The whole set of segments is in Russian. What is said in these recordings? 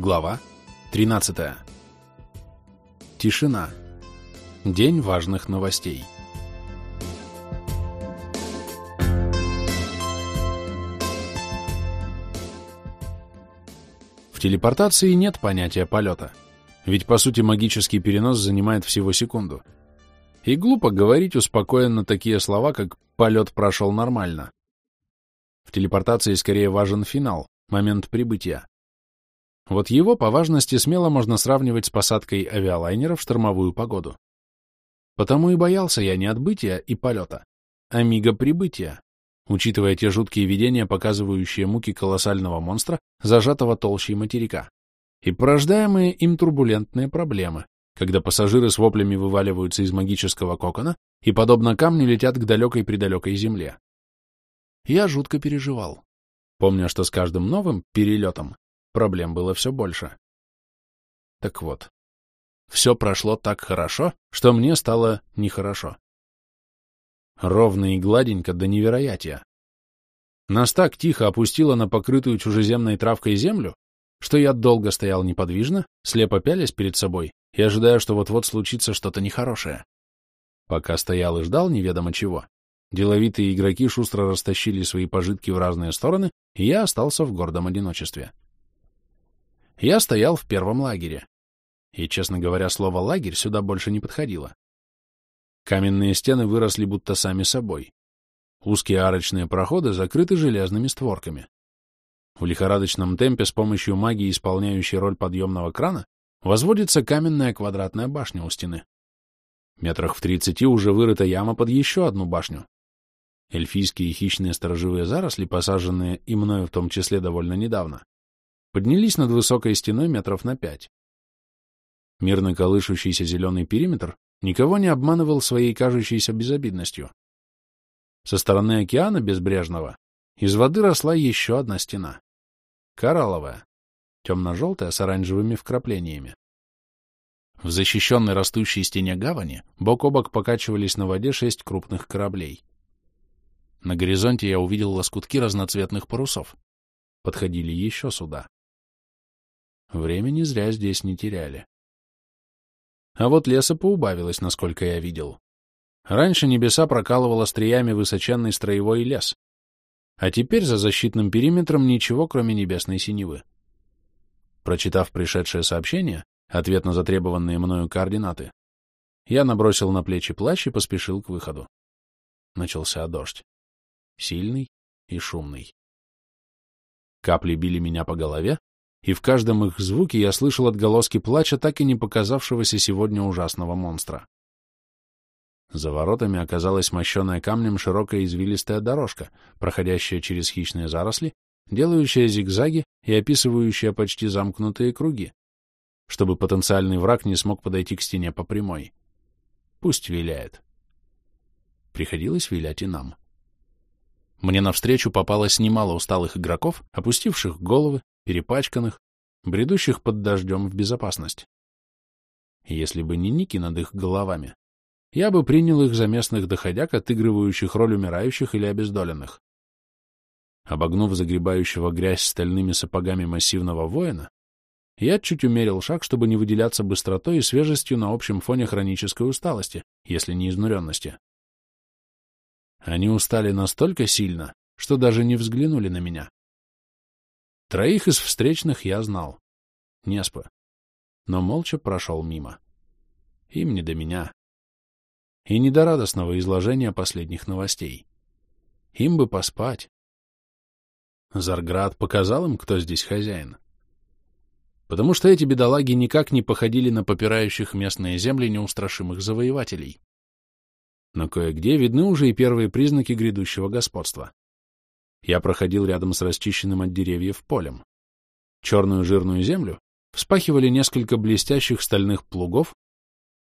Глава 13. Тишина. День важных новостей. В телепортации нет понятия полета, ведь по сути магический перенос занимает всего секунду. И глупо говорить успокоенно такие слова, как «полет прошел нормально». В телепортации скорее важен финал, момент прибытия. Вот его по важности смело можно сравнивать с посадкой авиалайнера в штормовую погоду. Потому и боялся я не отбытия и полета, а мига прибытия, учитывая те жуткие видения, показывающие муки колоссального монстра, зажатого толщей материка, и порождаемые им турбулентные проблемы, когда пассажиры с воплями вываливаются из магического кокона и, подобно камню, летят к далекой-предалекой земле. Я жутко переживал, помня, что с каждым новым перелетом проблем было все больше. Так вот, все прошло так хорошо, что мне стало нехорошо. Ровно и гладенько до невероятия. Нас так тихо опустило на покрытую чужеземной травкой землю, что я долго стоял неподвижно, слепо пялясь перед собой и ожидая, что вот-вот случится что-то нехорошее. Пока стоял и ждал неведомо чего, деловитые игроки шустро растащили свои пожитки в разные стороны, и я остался в гордом одиночестве. Я стоял в первом лагере. И, честно говоря, слово «лагерь» сюда больше не подходило. Каменные стены выросли будто сами собой. Узкие арочные проходы закрыты железными створками. В лихорадочном темпе с помощью магии, исполняющей роль подъемного крана, возводится каменная квадратная башня у стены. Метрах в тридцати уже вырыта яма под еще одну башню. Эльфийские хищные сторожевые заросли, посаженные и мною в том числе довольно недавно, поднялись над высокой стеной метров на пять. Мирно колышущийся зеленый периметр никого не обманывал своей кажущейся безобидностью. Со стороны океана безбрежного из воды росла еще одна стена. Коралловая, темно-желтая с оранжевыми вкраплениями. В защищенной растущей стене гавани бок о бок покачивались на воде шесть крупных кораблей. На горизонте я увидел лоскутки разноцветных парусов. Подходили еще суда. Времени зря здесь не теряли. А вот леса поубавилось, насколько я видел. Раньше небеса прокалывало стриями высоченный строевой лес, а теперь за защитным периметром ничего, кроме небесной синевы. Прочитав пришедшее сообщение, ответ на затребованные мною координаты, я набросил на плечи плащ и поспешил к выходу. Начался дождь. Сильный и шумный. Капли били меня по голове, и в каждом их звуке я слышал отголоски плача так и не показавшегося сегодня ужасного монстра. За воротами оказалась мощеная камнем широкая извилистая дорожка, проходящая через хищные заросли, делающая зигзаги и описывающая почти замкнутые круги, чтобы потенциальный враг не смог подойти к стене по прямой. Пусть виляет. Приходилось вилять и нам. Мне навстречу попалось немало усталых игроков, опустивших головы, перепачканных, бредущих под дождем в безопасность. Если бы не ники над их головами, я бы принял их за местных доходяг, отыгрывающих роль умирающих или обездоленных. Обогнув загребающего грязь стальными сапогами массивного воина, я чуть умерил шаг, чтобы не выделяться быстротой и свежестью на общем фоне хронической усталости, если не изнуренности. Они устали настолько сильно, что даже не взглянули на меня. Троих из встречных я знал. Неспа. Но молча прошел мимо. Им не до меня. И не до радостного изложения последних новостей. Им бы поспать. Зарград показал им, кто здесь хозяин. Потому что эти бедолаги никак не походили на попирающих местные земли неустрашимых завоевателей. Но кое-где видны уже и первые признаки грядущего господства. Я проходил рядом с расчищенным от деревьев полем. Черную жирную землю вспахивали несколько блестящих стальных плугов,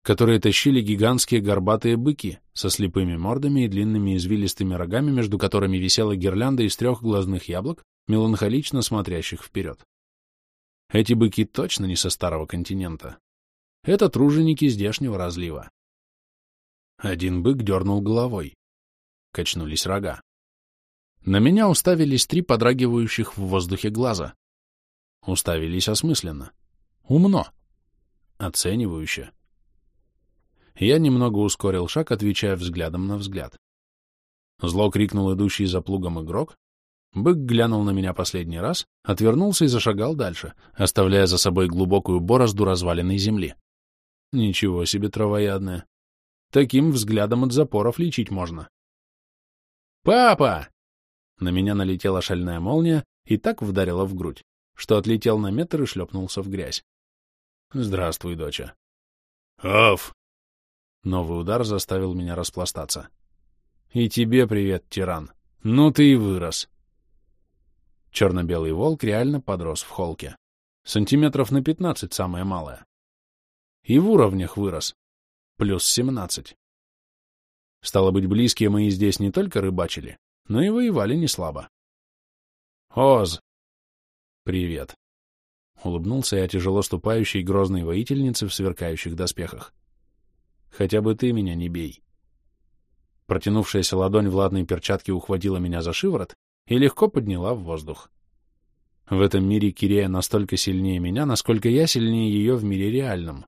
которые тащили гигантские горбатые быки со слепыми мордами и длинными извилистыми рогами, между которыми висела гирлянда из трех глазных яблок, меланхолично смотрящих вперед. Эти быки точно не со старого континента. Это труженики здешнего разлива. Один бык дернул головой. Качнулись рога. На меня уставились три подрагивающих в воздухе глаза. Уставились осмысленно. Умно. Оценивающе. Я немного ускорил шаг, отвечая взглядом на взгляд. Зло крикнул идущий за плугом игрок. Бык глянул на меня последний раз, отвернулся и зашагал дальше, оставляя за собой глубокую борозду разваленной земли. Ничего себе травоядная. Таким взглядом от запоров лечить можно. «Папа!» На меня налетела шальная молния и так вдарила в грудь, что отлетел на метр и шлепнулся в грязь. «Здравствуй, доча». «Аф!» Новый удар заставил меня распластаться. «И тебе привет, тиран. Ну ты и вырос». Черно-белый волк реально подрос в холке. Сантиметров на пятнадцать самое малое. И в уровнях вырос. Плюс семнадцать. Стало быть, близкие мои здесь не только рыбачили, но и воевали не слабо. «Оз!» «Привет!» — улыбнулся я тяжело ступающей грозной воительнице в сверкающих доспехах. «Хотя бы ты меня не бей!» Протянувшаяся ладонь в ладной перчатке ухватила меня за шиворот и легко подняла в воздух. В этом мире Кирея настолько сильнее меня, насколько я сильнее ее в мире реальном.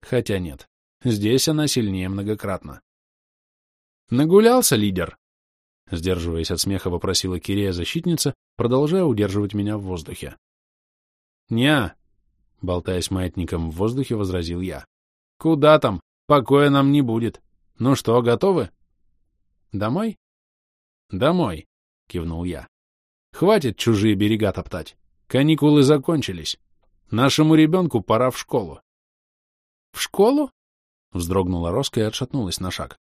Хотя нет, здесь она сильнее многократно. «Нагулялся, лидер?» Сдерживаясь от смеха, вопросила Кирея защитница, продолжая удерживать меня в воздухе. «Не-а», болтаясь маятником в воздухе, возразил я. «Куда там? Покоя нам не будет. Ну что, готовы?» «Домой?» «Домой», — кивнул я. «Хватит чужие берега топтать. Каникулы закончились. Нашему ребенку пора в школу». «В школу?» — вздрогнула Роска и отшатнулась на шаг.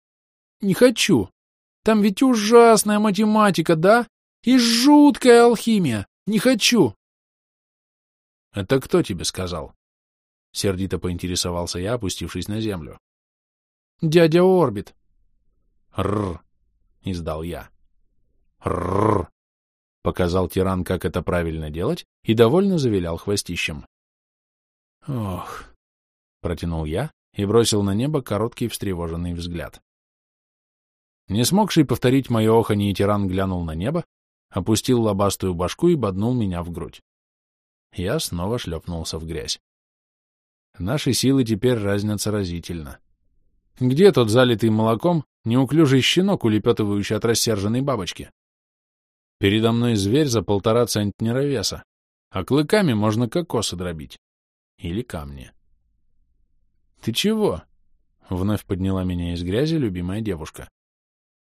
«Не хочу. Там ведь ужасная математика, да? И жуткая алхимия. Не хочу. — Это кто тебе сказал? — сердито поинтересовался я, опустившись на землю. — Дядя Орбит. — Рр, — издал я. — Рр, — показал тиран, как это правильно делать, и довольно завилял хвостищем. — Ох, — протянул я и бросил на небо короткий встревоженный взгляд. Не смогший повторить мое оханье, тиран глянул на небо, опустил лобастую башку и боднул меня в грудь. Я снова шлепнулся в грязь. Наши силы теперь разнятся разительно. Где тот залитый молоком неуклюжий щенок, улепетывающий от рассерженной бабочки? Передо мной зверь за полтора центнера веса, а клыками можно кокосы дробить. Или камни. — Ты чего? — вновь подняла меня из грязи любимая девушка. —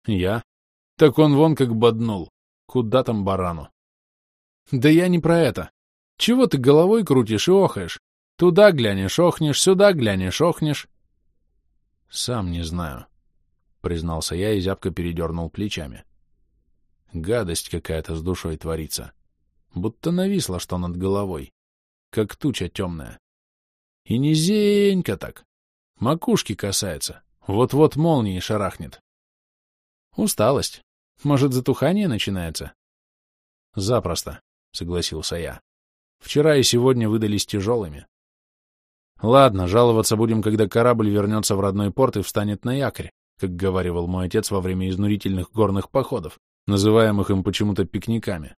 Я? Так он вон как боднул. Куда там барану? Да я не про это. Чего ты головой крутишь и охаешь? Туда глянешь, охнешь, сюда глянешь, охнешь. Сам не знаю, признался я и зябко передернул плечами. Гадость какая-то с душой творится. Будто нависла что над головой, как туча темная. И низенько так. Макушки касается. Вот-вот молнией шарахнет. Усталость. Может, затухание начинается? Запросто, согласился я. Вчера и сегодня выдались тяжелыми. Ладно, жаловаться будем, когда корабль вернется в родной порт и встанет на якорь, как говаривал мой отец во время изнурительных горных походов, называемых им почему-то пикниками.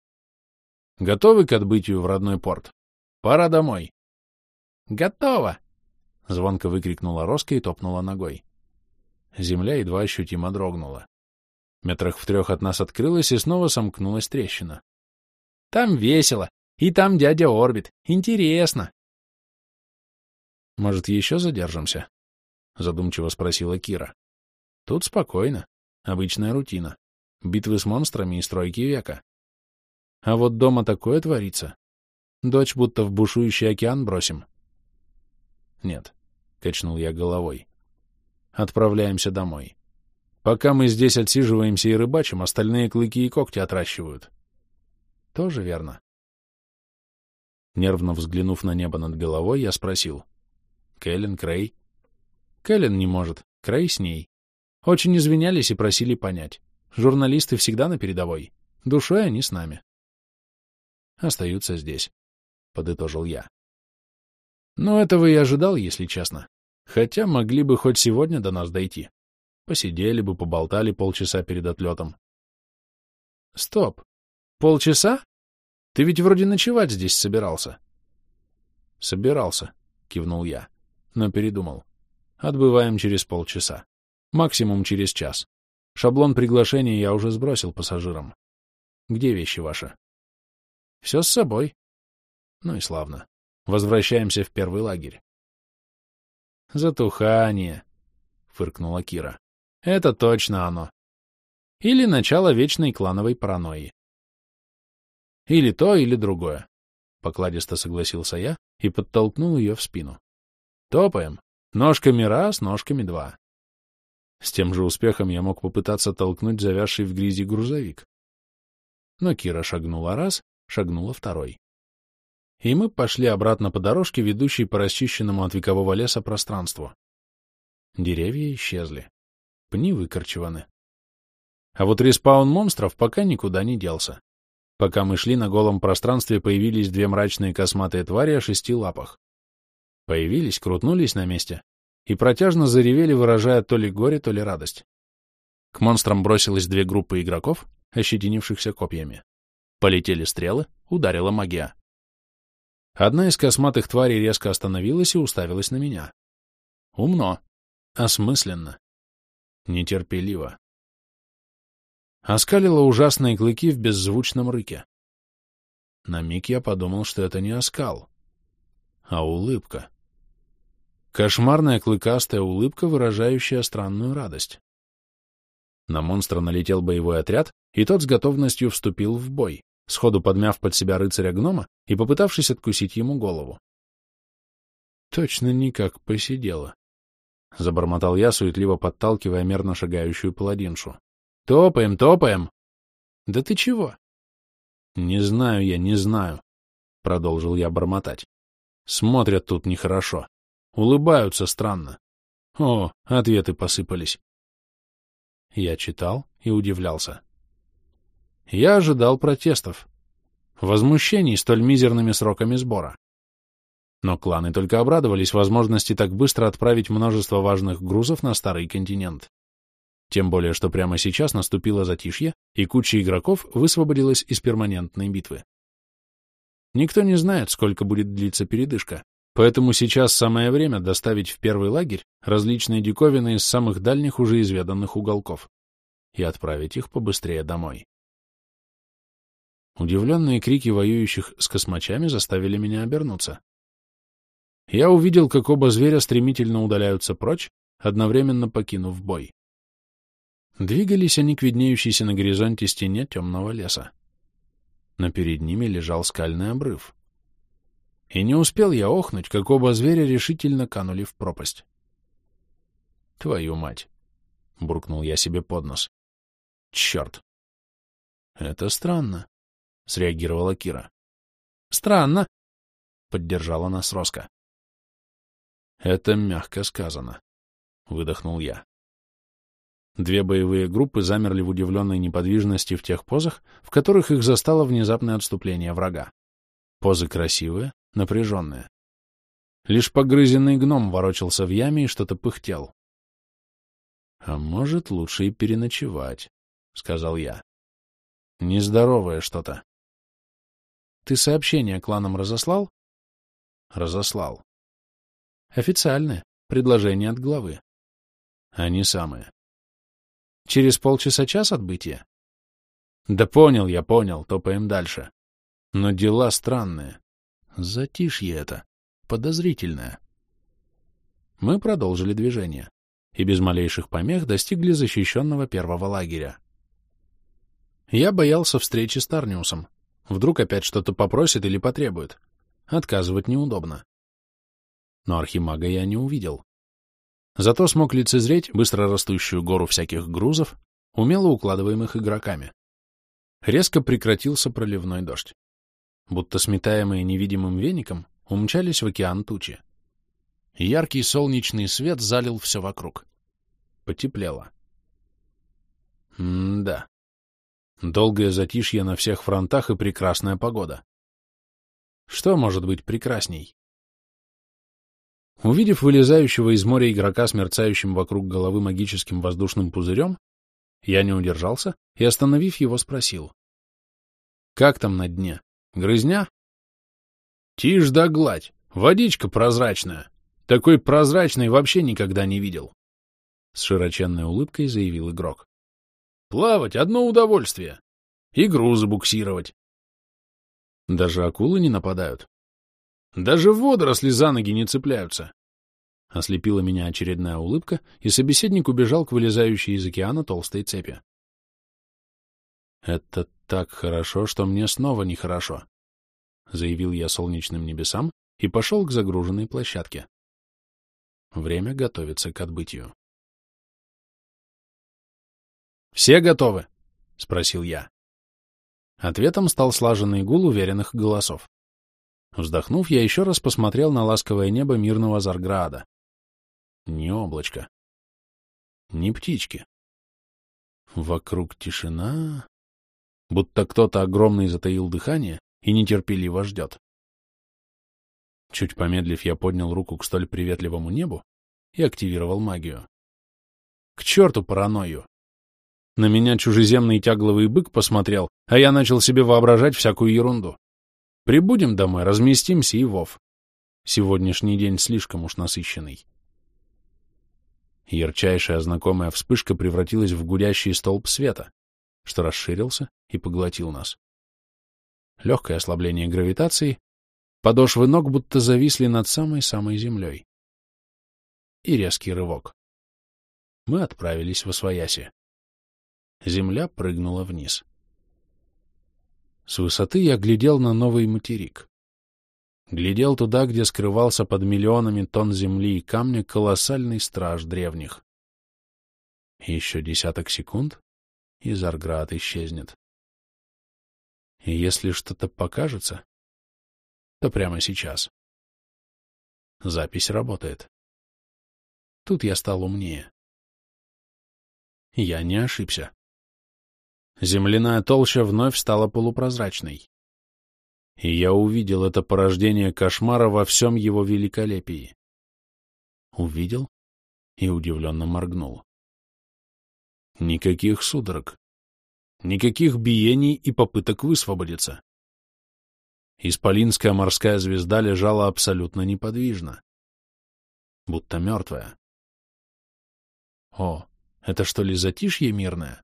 Готовы к отбытию в родной порт? Пора домой. Готово! Звонко выкрикнула Роска и топнула ногой. Земля едва ощутимо дрогнула. Метрах в трех от нас открылась и снова сомкнулась трещина. «Там весело! И там дядя Орбит! Интересно!» «Может, еще задержимся?» — задумчиво спросила Кира. «Тут спокойно. Обычная рутина. Битвы с монстрами и стройки века. А вот дома такое творится. Дочь будто в бушующий океан бросим». «Нет», — качнул я головой. «Отправляемся домой. Пока мы здесь отсиживаемся и рыбачим, остальные клыки и когти отращивают. Тоже верно. Нервно взглянув на небо над головой, я спросил. Кэлен, Крей? Кэлен не может, Крей с ней. Очень извинялись и просили понять. Журналисты всегда на передовой. Душой они с нами. Остаются здесь, — подытожил я. Но этого и ожидал, если честно. Хотя могли бы хоть сегодня до нас дойти. Посидели бы, поболтали полчаса перед отлетом. Стоп. Полчаса? Ты ведь вроде ночевать здесь собирался. Собирался, кивнул я, но передумал. Отбываем через полчаса. Максимум через час. Шаблон приглашения я уже сбросил пассажирам. Где вещи ваши? Все с собой. Ну и славно. Возвращаемся в первый лагерь. Затухание, фыркнула Кира. Это точно оно. Или начало вечной клановой паранойи. Или то, или другое. Покладисто согласился я и подтолкнул ее в спину. Топаем. Ножками раз, ножками два. С тем же успехом я мог попытаться толкнуть завязший в грязи грузовик. Но Кира шагнула раз, шагнула второй. И мы пошли обратно по дорожке, ведущей по расчищенному от векового леса пространству. Деревья исчезли. Пни выкорчеваны. А вот респаун монстров пока никуда не делся. Пока мы шли, на голом пространстве появились две мрачные косматые твари о шести лапах. Появились, крутнулись на месте и протяжно заревели, выражая то ли горе, то ли радость. К монстрам бросилось две группы игроков, ощетинившихся копьями. Полетели стрелы, ударила магия. Одна из косматых тварей резко остановилась и уставилась на меня. Умно, осмысленно, нетерпеливо. Оскалила ужасные клыки в беззвучном рыке. На миг я подумал, что это не оскал, а улыбка. Кошмарная клыкастая улыбка, выражающая странную радость. На монстра налетел боевой отряд, и тот с готовностью вступил в бой, сходу подмяв под себя рыцаря-гнома и попытавшись откусить ему голову. Точно никак посидела. Забормотал я, суетливо подталкивая мерно шагающую паладиншу. «Топаем, топаем!» «Да ты чего?» «Не знаю я, не знаю», — продолжил я бормотать. «Смотрят тут нехорошо. Улыбаются странно. О, ответы посыпались. Я читал и удивлялся. Я ожидал протестов, возмущений столь мизерными сроками сбора. Но кланы только обрадовались возможности так быстро отправить множество важных грузов на старый континент. Тем более, что прямо сейчас наступило затишье, и куча игроков высвободилась из перманентной битвы. Никто не знает, сколько будет длиться передышка, Поэтому сейчас самое время доставить в первый лагерь различные диковины из самых дальних уже изведанных уголков и отправить их побыстрее домой. Удивленные крики воюющих с космачами заставили меня обернуться. Я увидел, как оба зверя стремительно удаляются прочь, одновременно покинув бой. Двигались они к виднеющейся на горизонте стене темного леса. Но перед ними лежал скальный обрыв. И не успел я охнуть, как оба зверя решительно канули в пропасть. «Твою мать!» — буркнул я себе под нос. «Черт!» «Это странно», — среагировала Кира. «Странно», — поддержала нас Роска. «Это мягко сказано», — выдохнул я. Две боевые группы замерли в удивленной неподвижности в тех позах, в которых их застало внезапное отступление врага. Позы красивые, напряженная. Лишь погрызенный гном ворочался в яме и что-то пыхтел. — А может, лучше и переночевать, — сказал я. — Нездоровое что-то. — Ты сообщение кланам разослал? — Разослал. — Официальное. Предложение от главы. — Они самые. — Через полчаса-час отбытия? — Да понял я, понял, топаем дальше. Но дела странные. Затишье это. Подозрительное. Мы продолжили движение и без малейших помех достигли защищенного первого лагеря. Я боялся встречи с Тарниусом. Вдруг опять что-то попросит или потребует. Отказывать неудобно. Но архимага я не увидел. Зато смог лицезреть быстро растущую гору всяких грузов, умело укладываемых игроками. Резко прекратился проливной дождь будто сметаемые невидимым веником, умчались в океан тучи. Яркий солнечный свет залил все вокруг. Потеплело. М-да. Долгое затишье на всех фронтах и прекрасная погода. Что может быть прекрасней? Увидев вылезающего из моря игрока с мерцающим вокруг головы магическим воздушным пузырем, я не удержался и, остановив его, спросил. «Как там на дне?» Грызня? Тишь да гладь. Водичка прозрачная. Такой прозрачной вообще никогда не видел. С широченной улыбкой заявил игрок. Плавать — одно удовольствие. И грузы буксировать. Даже акулы не нападают. Даже водоросли за ноги не цепляются. Ослепила меня очередная улыбка, и собеседник убежал к вылезающей из океана толстой цепи. «Это так хорошо, что мне снова нехорошо», — заявил я солнечным небесам и пошел к загруженной площадке. Время готовится к отбытию. «Все готовы?» — спросил я. Ответом стал слаженный гул уверенных голосов. Вздохнув, я еще раз посмотрел на ласковое небо мирного Зарграда. Ни облачко. Ни птички. Вокруг тишина, будто кто-то огромный затаил дыхание и нетерпеливо ждет. Чуть помедлив, я поднял руку к столь приветливому небу и активировал магию. К черту паранойю! На меня чужеземный тягловый бык посмотрел, а я начал себе воображать всякую ерунду. Прибудем домой, разместимся и вов. Сегодняшний день слишком уж насыщенный. Ярчайшая знакомая вспышка превратилась в гудящий столб света, что расширился и поглотил нас. Легкое ослабление гравитации, подошвы ног будто зависли над самой-самой землей. И резкий рывок. Мы отправились в Освояси. Земля прыгнула вниз. С высоты я глядел на новый материк. Глядел туда, где скрывался под миллионами тонн земли и камня колоссальный страж древних. Еще десяток секунд, и Зарград исчезнет. И если что-то покажется, то прямо сейчас. Запись работает. Тут я стал умнее. Я не ошибся. Земляная толща вновь стала полупрозрачной и я увидел это порождение кошмара во всем его великолепии. Увидел и удивленно моргнул. Никаких судорог, никаких биений и попыток высвободиться. Исполинская морская звезда лежала абсолютно неподвижно, будто мертвая. О, это что ли затишье мирное?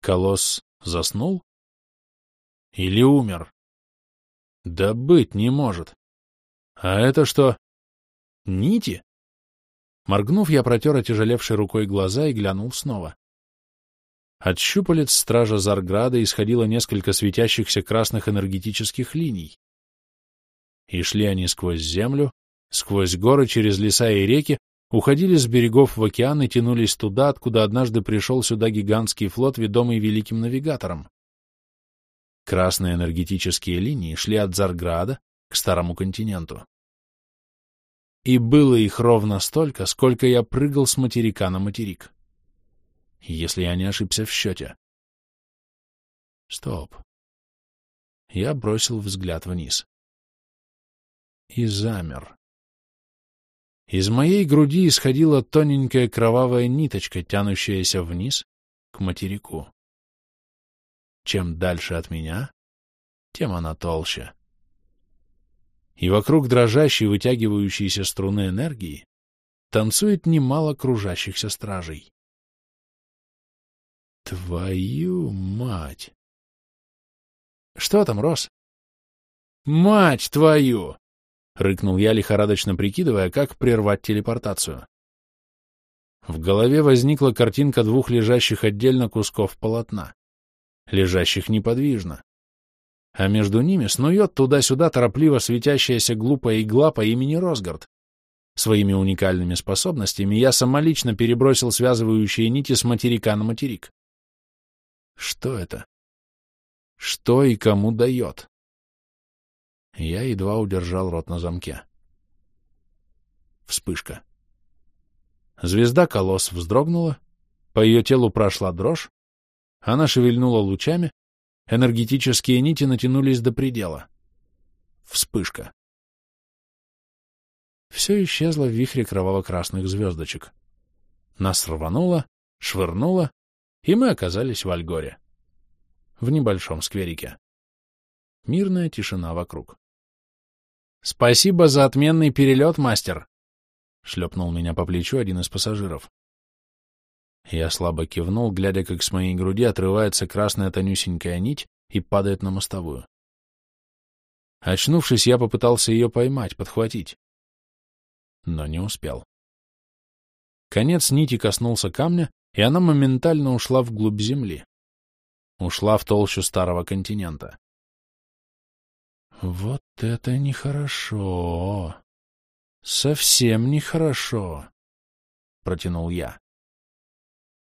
Колосс заснул? Или умер? Да быть не может. А это что? Нити? Моргнув, я протер отяжелевшей рукой глаза и глянул снова. От щупалец стража Зарграда исходило несколько светящихся красных энергетических линий. И шли они сквозь землю, сквозь горы, через леса и реки, уходили с берегов в океан и тянулись туда, откуда однажды пришел сюда гигантский флот, ведомый великим навигатором. Красные энергетические линии шли от Зарграда к Старому континенту. И было их ровно столько, сколько я прыгал с материка на материк. Если я не ошибся в счете. Стоп. Я бросил взгляд вниз. И замер. Из моей груди исходила тоненькая кровавая ниточка, тянущаяся вниз к материку. Чем дальше от меня, тем она толще. И вокруг дрожащей, вытягивающейся струны энергии танцует немало кружащихся стражей. Твою мать! Что там, Рос? Мать твою! — рыкнул я, лихорадочно прикидывая, как прервать телепортацию. В голове возникла картинка двух лежащих отдельно кусков полотна лежащих неподвижно. А между ними снует туда-сюда торопливо светящаяся глупая игла по имени Росгард. Своими уникальными способностями я самолично перебросил связывающие нити с материка на материк. Что это? Что и кому дает? Я едва удержал рот на замке. Вспышка. Звезда колосс вздрогнула, по ее телу прошла дрожь, она шевельнула лучами, энергетические нити натянулись до предела. Вспышка. Все исчезло в вихре кроваво-красных звездочек. Нас рвануло, швырнуло, и мы оказались в Альгоре. В небольшом скверике. Мирная тишина вокруг. Спасибо за отменный перелет, мастер. Шлепнул меня по плечу один из пассажиров. Я слабо кивнул, глядя, как с моей груди отрывается красная тонюсенькая нить и падает на мостовую. Очнувшись, я попытался ее поймать, подхватить. Но не успел. Конец нити коснулся камня, и она моментально ушла вглубь земли. Ушла в толщу старого континента. Вот это нехорошо. Совсем нехорошо, — протянул я.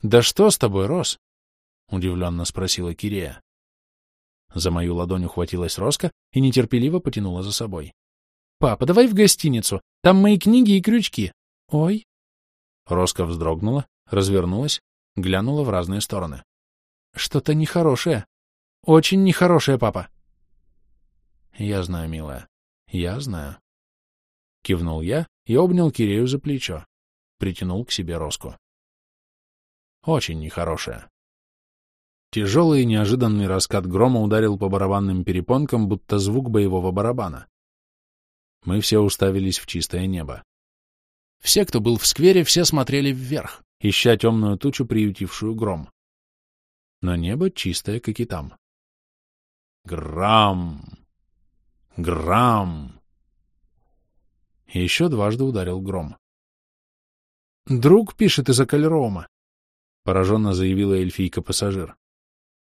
Да что с тобой, Рос? — удивленно спросила Кирея. За мою ладонь ухватилась Роска и нетерпеливо потянула за собой. — Папа, давай в гостиницу. Там мои книги и крючки. Ой. Роска вздрогнула, развернулась, глянула в разные стороны. — Что-то нехорошее. Очень нехорошее, папа. — Я знаю, милая. Я знаю. Кивнул я и обнял Кирею за плечо. Притянул к себе Роску. Очень нехорошее. Тяжелый и неожиданный раскат грома ударил по барабанным перепонкам, будто звук боевого барабана. Мы все уставились в чистое небо. Все, кто был в сквере, все смотрели вверх, ища темную тучу, приютившую гром. Но небо чистое, как и там. Грам! Грам! Еще дважды ударил гром. «Друг пишет из Акальрома», — пораженно заявила эльфийка-пассажир.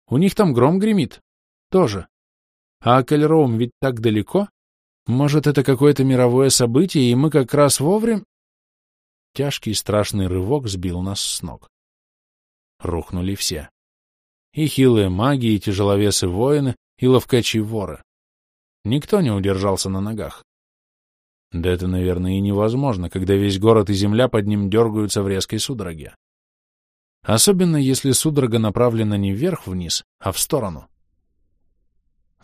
У них там гром гремит. Тоже. А Акельроум ведь так далеко. Может, это какое-то мировое событие, и мы как раз вовремя... Тяжкий страшный рывок сбил нас с ног. Рухнули все. И хилые маги, и тяжеловесы-воины, и ловкачи-воры. Никто не удержался на ногах. Да это, наверное, и невозможно, когда весь город и земля под ним дергаются в резкой судороге. Особенно, если судорога направлена не вверх-вниз, а в сторону.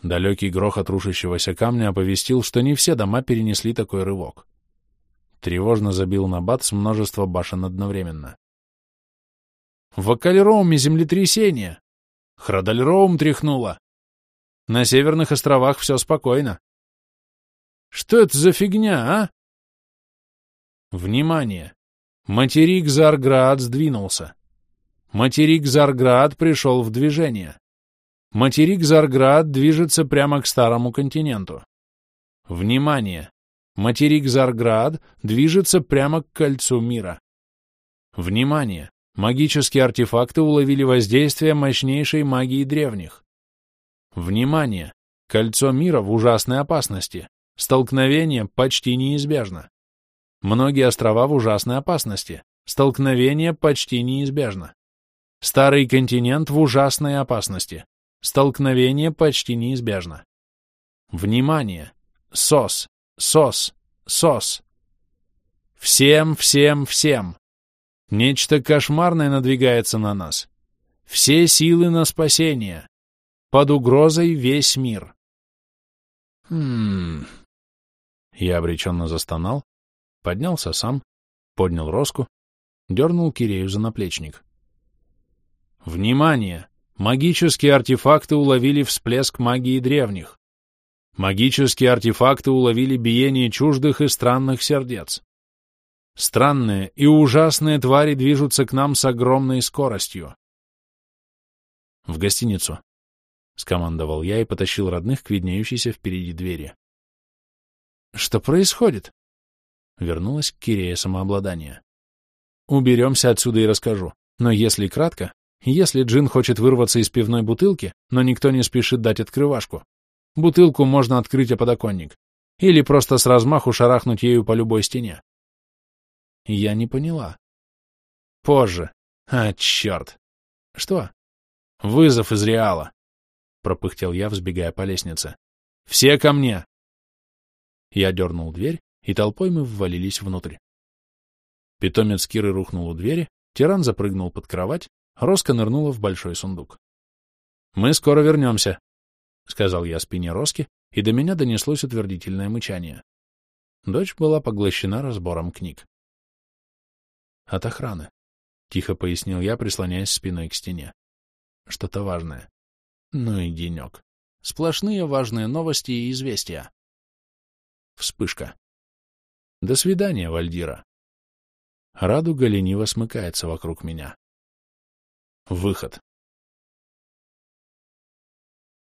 Далекий грохот рушащегося камня оповестил, что не все дома перенесли такой рывок. Тревожно забил на бат с множества башен одновременно. В Акальроуме землетрясение. Храдальроум тряхнуло. На Северных островах все спокойно. Что это за фигня, а? Внимание! Материк Зарград сдвинулся. Материк Зарград пришел в движение. Материк Зарград движется прямо к старому континенту. Внимание! Материк Зарград движется прямо к кольцу мира. Внимание! Магические артефакты уловили воздействие мощнейшей магии древних. Внимание! Кольцо мира в ужасной опасности. Столкновение почти неизбежно. Многие острова в ужасной опасности. Столкновение почти неизбежно. Старый континент в ужасной опасности. Столкновение почти неизбежно. Внимание! СОС! СОС! СОС! Всем, всем, всем! Нечто кошмарное надвигается на нас. Все силы на спасение. Под угрозой весь мир. Хм... Я обреченно застонал, поднялся сам, поднял Роску, дернул Кирею за наплечник. Внимание! Магические артефакты уловили всплеск магии древних. Магические артефакты уловили биение чуждых и странных сердец. Странные и ужасные твари движутся к нам с огромной скоростью. В гостиницу. — скомандовал я и потащил родных к виднеющейся впереди двери. «Что происходит?» Вернулась к Кирея самообладание. «Уберемся отсюда и расскажу. Но если кратко, если Джин хочет вырваться из пивной бутылки, но никто не спешит дать открывашку, бутылку можно открыть о подоконник. Или просто с размаху шарахнуть ею по любой стене. Я не поняла. Позже. А, черт. Что? Вызов из Реала. Пропыхтел я, взбегая по лестнице. Все ко мне! Я дернул дверь, и толпой мы ввалились внутрь. Питомец Киры рухнул у двери, тиран запрыгнул под кровать, Роска нырнула в большой сундук. «Мы скоро вернемся», — сказал я спине Роски, и до меня донеслось утвердительное мычание. Дочь была поглощена разбором книг. «От охраны», — тихо пояснил я, прислоняясь спиной к стене. «Что-то важное». «Ну и денек. Сплошные важные новости и известия. Вспышка. До свидания, Вальдира. Радуга лениво смыкается вокруг меня. Выход.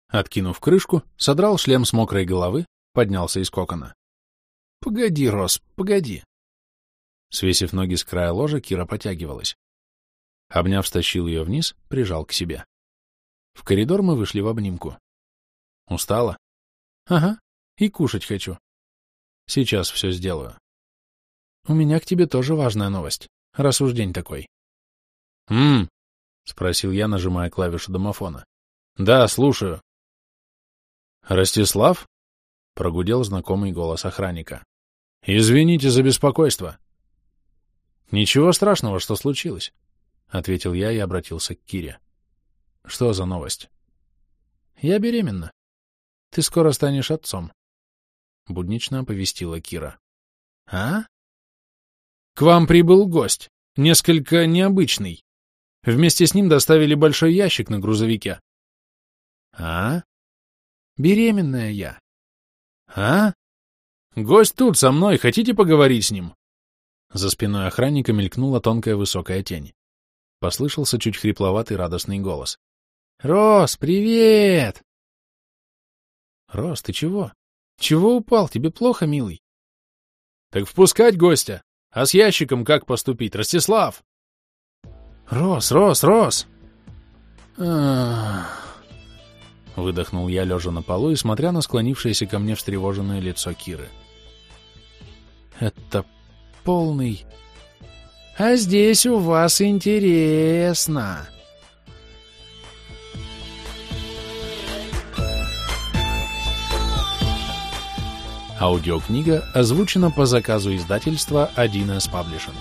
Откинув крышку, содрал шлем с мокрой головы, поднялся из кокона. — Погоди, Рос, погоди. Свесив ноги с края ложа, Кира потягивалась. Обняв, стащил ее вниз, прижал к себе. В коридор мы вышли в обнимку. Устала? Ага, и кушать хочу. Сейчас все сделаю. У меня к тебе тоже важная новость, раз уж день такой. «М-м», спросил я, нажимая клавишу домофона. Да, слушаю. Ростислав? Прогудел знакомый голос охранника. Извините за беспокойство. Ничего страшного, что случилось, ответил я и обратился к Кире. Что за новость? Я беременна. Ты скоро станешь отцом. Буднично оповестила Кира. А? К вам прибыл гость, несколько необычный. Вместе с ним доставили большой ящик на грузовике. А? Беременная я. А? Гость тут со мной, хотите поговорить с ним? За спиной охранника мелькнула тонкая высокая тень. Послышался чуть хрипловатый радостный голос. «Рос, привет!» «Рос, ты чего? Чего упал? Тебе плохо, милый?» «Так впускать гостя! А с ящиком как поступить, Ростислав?» «Рос, Рос, Рос!» Выдохнул я, лежа на полу и смотря на склонившееся ко мне встревоженное лицо Киры. «Это полный...» «А здесь у вас интересно!» Аудиокнига озвучена по заказу издательства 1С Publishing.